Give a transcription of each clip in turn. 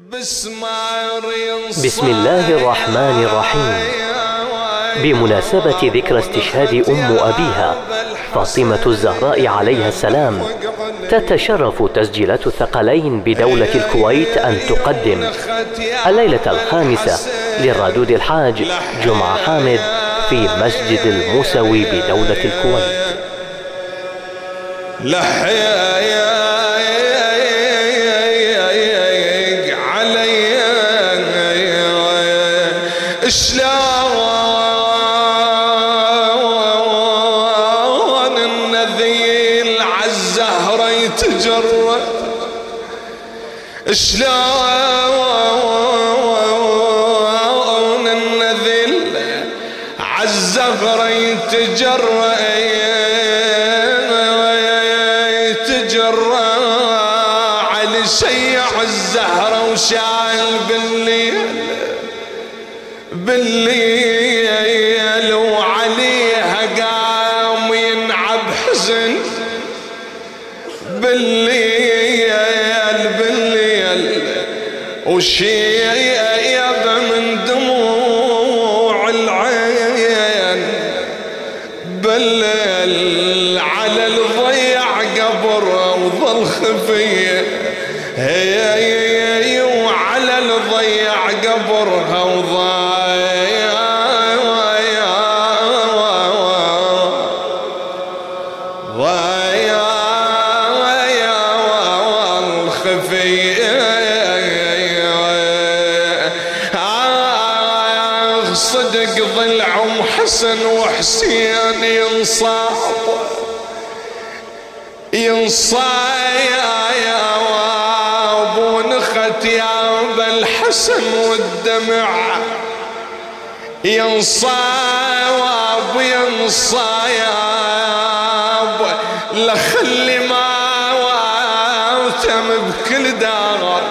بسم الله الرحمن الرحيم. بمناسبة ذكرى استشهاد أم أبيها فاطمة الزهراء عليها السلام. تتشرف تسجيلات الثقلين بدولة الكويت أن تقدم الليلة الخامسة للرادود الحاج جمعة حامد في مسجد الموسوي بدولة الكويت. لحيا شلون النذل عالزهرة يتجرأ يتجرأ على شيع الزهرة وشايل بالليل بالليل وعليها قام ينعب حزن بالليل وشيب من دموع العين بالليل على الضيع قبر وظل خفيه هي وعلى الضيع قبرها وضايع صدق ضلعهم حسن وحسين ينصاب ينصايا يا يا الحسن والدمع. ينصاب ينصايا لخلي ما واتم بكل دار.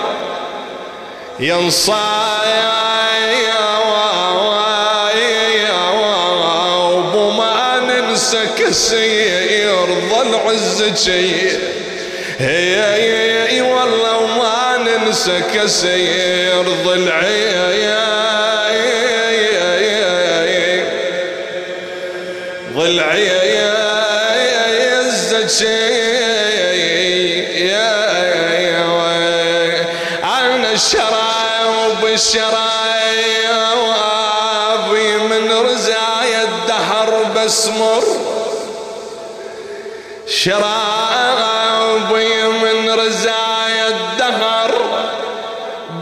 ينصايا كسير ظل عزتي هي والله وما ننسى كسير ضلعي ضلعي عزتي أنا الشراي وبالشراي وابي من رزايا الدهر شرابي من رزايا الدهر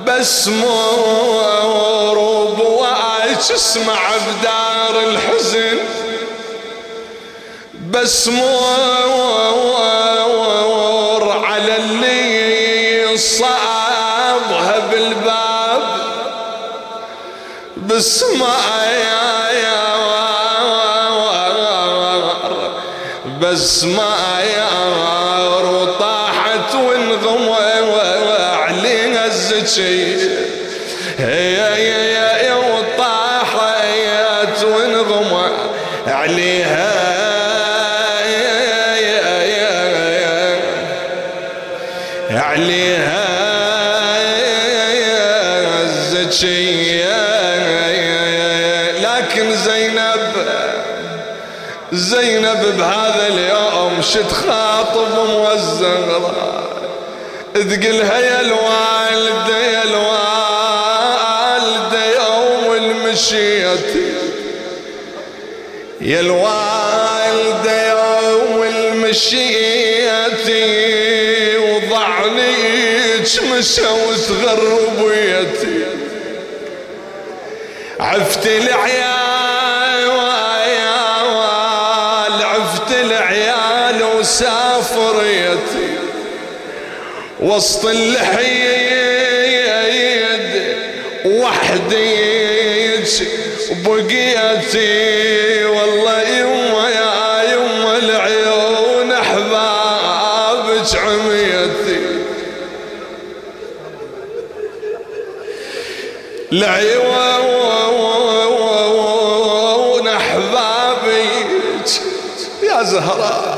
بس مور وبواج اسمع بدار الحزن بس مور على اللي صابها بالباب بسمع يا بس ما يار وطاحت وانغمى عليها الزكي. هي هي وطاحت وانغمى عليها. عليها الزكي. اليوم شت خاطب موزغرة تقلها يا الوالدة يا الوالدة يوم المشيت. يا الوالدة يوم المشيت. وضعنيك مشى وتغرب بيتي عفت العيال سافريتي وسط الحيد وحديك بقيتي. والله يما يا يما العيون أحبابك عميتي. العيون أحبابك. يا زهره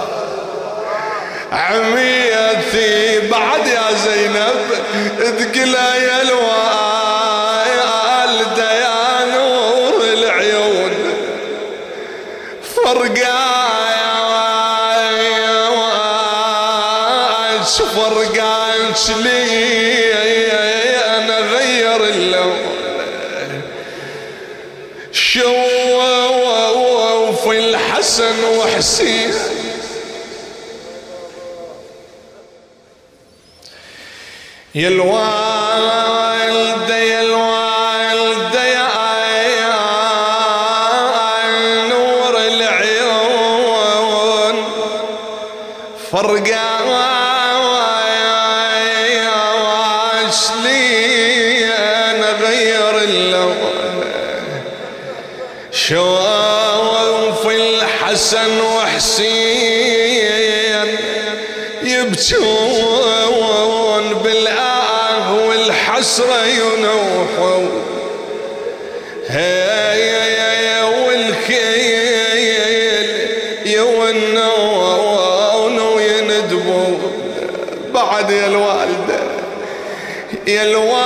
عميتي بعد يا زينب تقلى يا الوالدة يا نور العيون فرقاش فرقاش لي أنا غير اللون. شوف الحسن وحسين يا الوالدة يا الوالدة يا نور العيون. فرقا لي أنا غير اللون شوف الحسن وحسين يبكون والحسرة ينوحوا هيا والكيل يونون ويندبوا بعد يا الوالدة يا الوالدة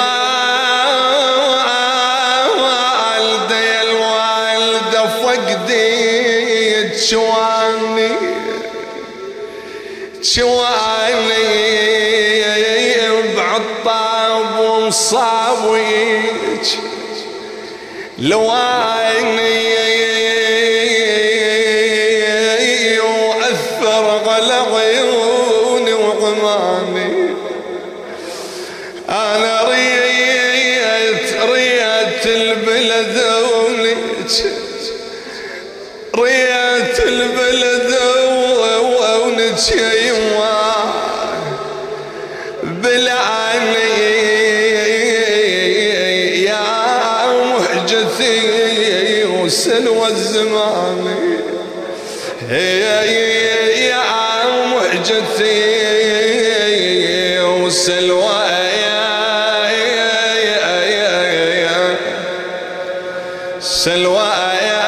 يا الوالدة فقدي تشواني. تشواني بعطاب ومصابيك لواني وأثر على عيوني وغمامي؟ أنا ريت ريت البلد ونج ريت البلد ونج وسلوى الزمان يا مهجتي وسلوى سلوى يا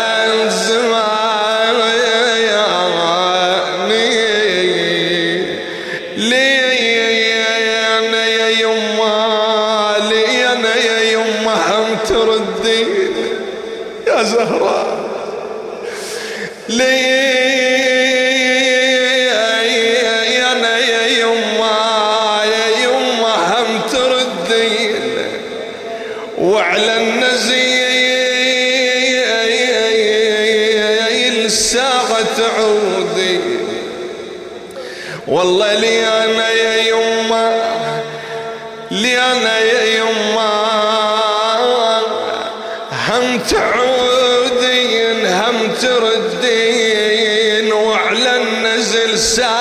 وعلى النزيل الساعة تعودي والله لي أنا يا يما لي أنا يا يما هم تعودين هم تردين وعلى النزل ساعة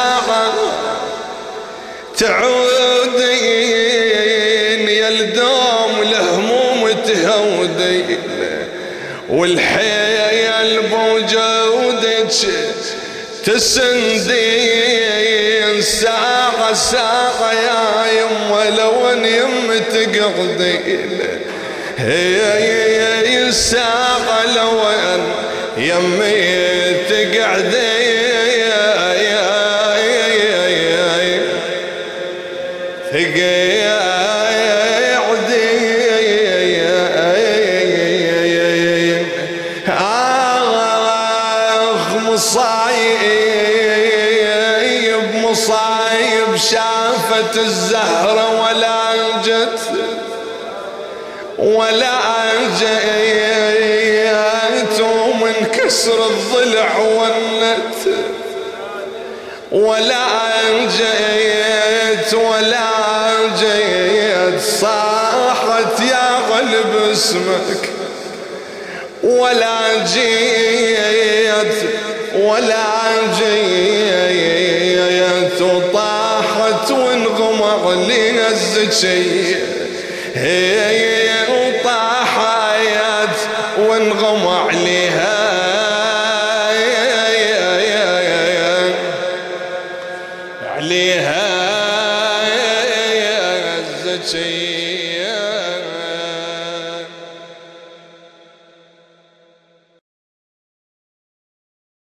والحيل بوجودك تسندين ساعة ساعة يا يما لو ان يم تقعدين هي ساعة لو ان يمي تقعدين شافت الزهرة ولا جت ولا جيت ومن كسر الضلع ونت ولا جيت ولا جيت صاحت يا قلب اسمك ولا جيت ولا جيت وانغمر لي الزكي هي وطاحت وانغمر لي